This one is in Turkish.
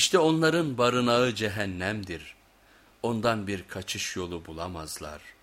İşte onların barınağı cehennemdir. Ondan bir kaçış yolu bulamazlar.''